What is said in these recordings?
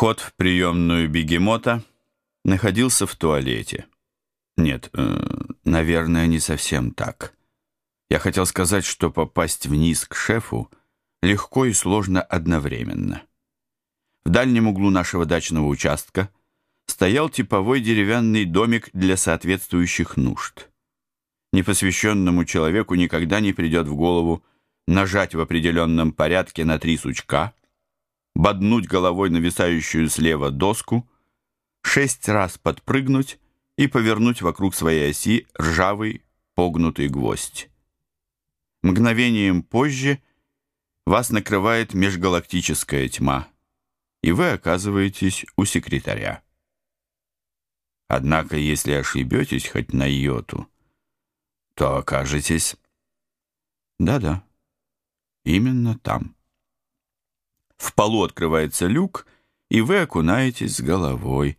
Вход в приемную бегемота находился в туалете. Нет, э, наверное, не совсем так. Я хотел сказать, что попасть вниз к шефу легко и сложно одновременно. В дальнем углу нашего дачного участка стоял типовой деревянный домик для соответствующих нужд. Непосвященному человеку никогда не придет в голову нажать в определенном порядке на три сучка, боднуть головой нависающую слева доску, шесть раз подпрыгнуть и повернуть вокруг своей оси ржавый погнутый гвоздь. Мгновением позже вас накрывает межгалактическая тьма, и вы оказываетесь у секретаря. Однако, если ошибетесь хоть на йоту, то окажетесь... Да-да, именно там. В полу открывается люк, и вы окунаетесь с головой.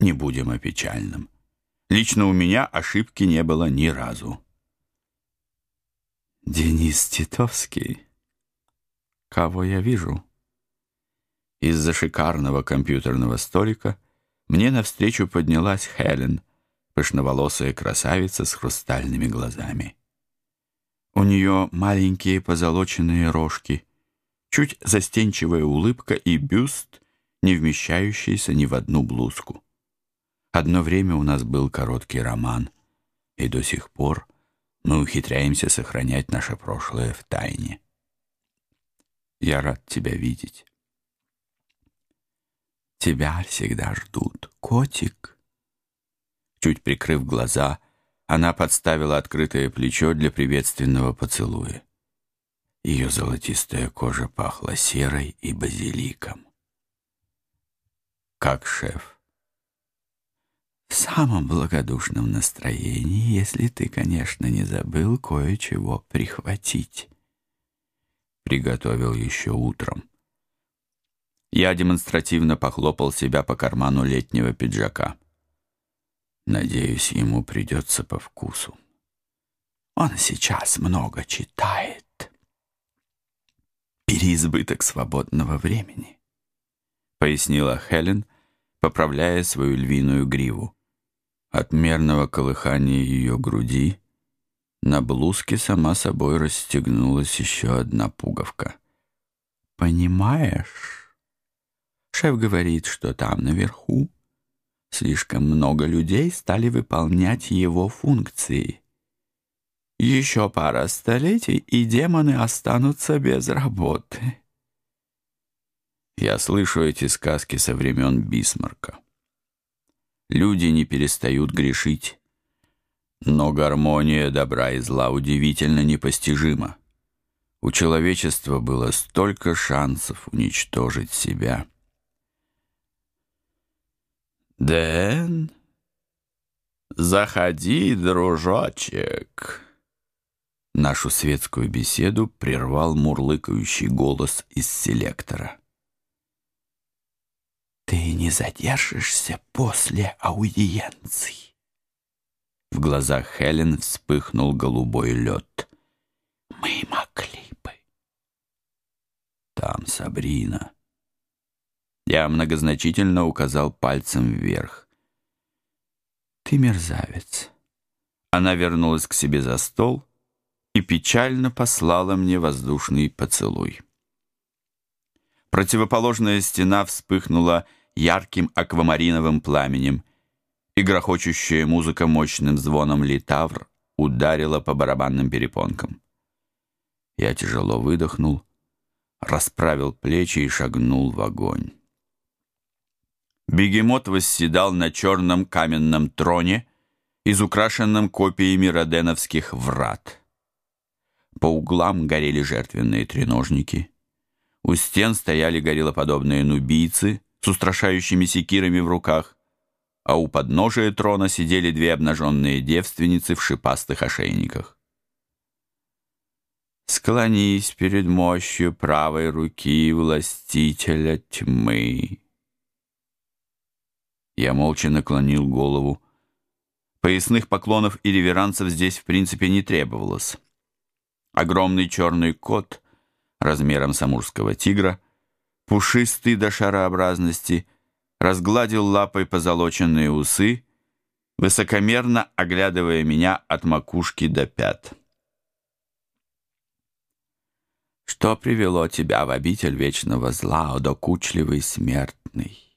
Не будем о печальном. Лично у меня ошибки не было ни разу. Денис Титовский. Кого я вижу? Из-за шикарного компьютерного столика мне навстречу поднялась Хелен, пышноволосая красавица с хрустальными глазами. У нее маленькие позолоченные рожки, чуть застенчивая улыбка и бюст, не вмещающийся ни в одну блузку. Одно время у нас был короткий роман, и до сих пор мы ухитряемся сохранять наше прошлое в тайне. Я рад тебя видеть. Тебя всегда ждут, котик. Чуть прикрыв глаза, она подставила открытое плечо для приветственного поцелуя. Ее золотистая кожа пахла серой и базиликом. Как шеф. В самом благодушном настроении, если ты, конечно, не забыл кое-чего прихватить. Приготовил еще утром. Я демонстративно похлопал себя по карману летнего пиджака. Надеюсь, ему придется по вкусу. Он сейчас много читает. Переизбыток свободного времени, пояснила Хелен, поправляя свою львиную гриву. От мерного колыхания ее груди на блузке сама собой расстегнулась еще одна пуговка. «Понимаешь, шеф говорит, что там наверху Слишком много людей стали выполнять его функции. Еще пара столетий, и демоны останутся без работы. Я слышу эти сказки со времен Бисмарка. Люди не перестают грешить, но гармония добра и зла удивительно непостижима. У человечества было столько шансов уничтожить себя — Дэн, заходи, дружочек. Нашу светскую беседу прервал мурлыкающий голос из селектора. Ты не задержишься после аудиенции. В глазах Хелен вспыхнул голубой лед. Мы могли бы. Там Сабрина. Я многозначительно указал пальцем вверх. «Ты мерзавец». Она вернулась к себе за стол и печально послала мне воздушный поцелуй. Противоположная стена вспыхнула ярким аквамариновым пламенем, и грохочущая музыка мощным звоном литавр ударила по барабанным перепонкам. Я тяжело выдохнул, расправил плечи и шагнул в огонь. Бегемот восседал на черном каменном троне, изукрашенном копиями роденовских врат. По углам горели жертвенные треножники. У стен стояли гориллоподобные нубийцы с устрашающими секирами в руках, а у подножия трона сидели две обнаженные девственницы в шипастых ошейниках. «Склонись перед мощью правой руки властителя тьмы», я молча наклонил голову. Поясных поклонов и реверансов здесь в принципе не требовалось. Огромный черный кот размером с амурского тигра пушистый до шарообразности, разгладил лапой позолоченные усы, высокомерно оглядывая меня от макушки до пят. Что привело тебя в обитель вечного зла, о докучливый смертный?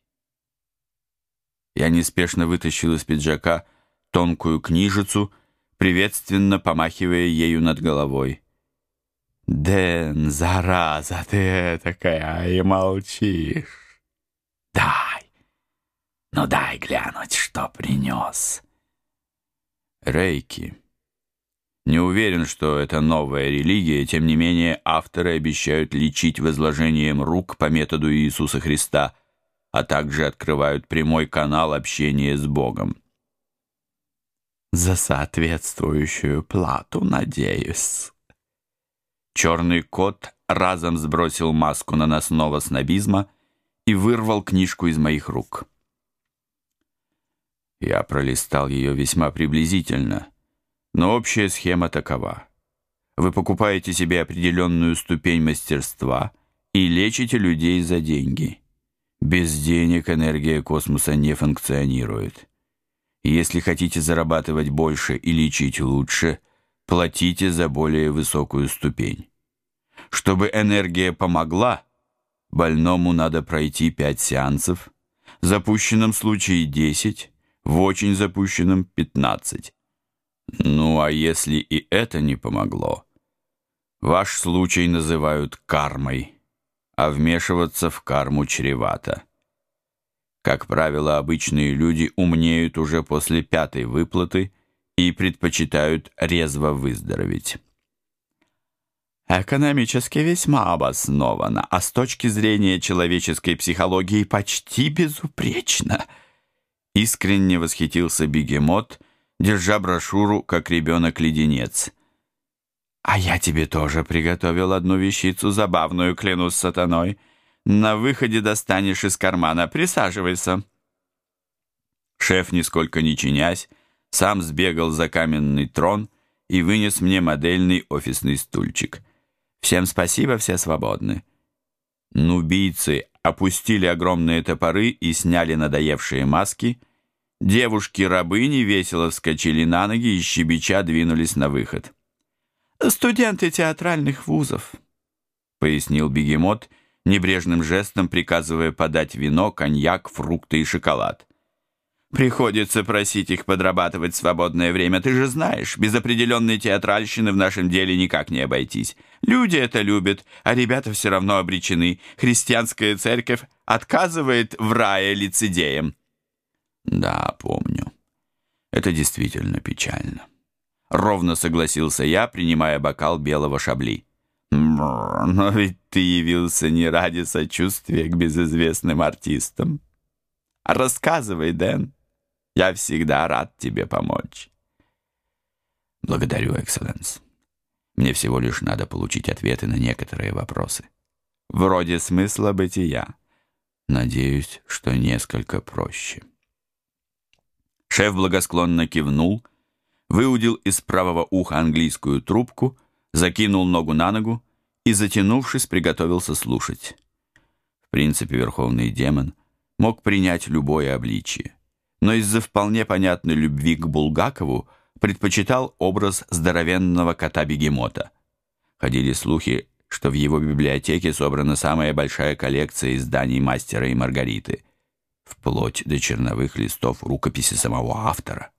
Я неспешно вытащил из пиджака тонкую книжицу, приветственно помахивая ею над головой. «Дэн, зараза ты такая, и молчишь!» «Дай! Ну дай глянуть, что принес!» «Рейки!» Не уверен, что это новая религия, тем не менее авторы обещают лечить возложением рук по методу Иисуса Христа, а также открывают прямой канал общения с Богом. За соответствующую плату, надеюсь. Черный кот разом сбросил маску наносного снобизма и вырвал книжку из моих рук. Я пролистал ее весьма приблизительно — но общая схема такова. Вы покупаете себе определенную ступень мастерства и лечите людей за деньги. Без денег энергия космоса не функционирует. Если хотите зарабатывать больше и лечить лучше, платите за более высокую ступень. Чтобы энергия помогла, больному надо пройти 5 сеансов, в запущенном случае 10, в очень запущенном 15. Ну, а если и это не помогло? Ваш случай называют кармой, а вмешиваться в карму чревато. Как правило, обычные люди умнеют уже после пятой выплаты и предпочитают резво выздороветь. Экономически весьма обоснованно, а с точки зрения человеческой психологии почти безупречно. Искренне восхитился бегемот – держа брошюру, как ребенок-леденец. «А я тебе тоже приготовил одну вещицу, забавную, клянусь сатаной. На выходе достанешь из кармана. Присаживайся». Шеф, нисколько не чинясь, сам сбегал за каменный трон и вынес мне модельный офисный стульчик. «Всем спасибо, все свободны». Нубийцы опустили огромные топоры и сняли надоевшие маски — Девушки-рабыни весело вскочили на ноги и щебеча двинулись на выход. «Студенты театральных вузов», — пояснил бегемот, небрежным жестом приказывая подать вино, коньяк, фрукты и шоколад. «Приходится просить их подрабатывать свободное время. Ты же знаешь, без определенной театральщины в нашем деле никак не обойтись. Люди это любят, а ребята все равно обречены. Христианская церковь отказывает в рае лицедеям». Да, помню. Это действительно печально. Ровно согласился я, принимая бокал белого шабли. Но ведь ты явился не ради сочувствия к безызвестным артистам. Рассказывай, Дэн. Я всегда рад тебе помочь. Благодарю, экселленс. Мне всего лишь надо получить ответы на некоторые вопросы. Вроде смысла бытия. Надеюсь, что несколько проще. Шеф благосклонно кивнул, выудил из правого уха английскую трубку, закинул ногу на ногу и, затянувшись, приготовился слушать. В принципе, верховный демон мог принять любое обличие, но из-за вполне понятной любви к Булгакову предпочитал образ здоровенного кота-бегемота. Ходили слухи, что в его библиотеке собрана самая большая коллекция изданий «Мастера и Маргариты», вплоть до черновых листов рукописи самого автора.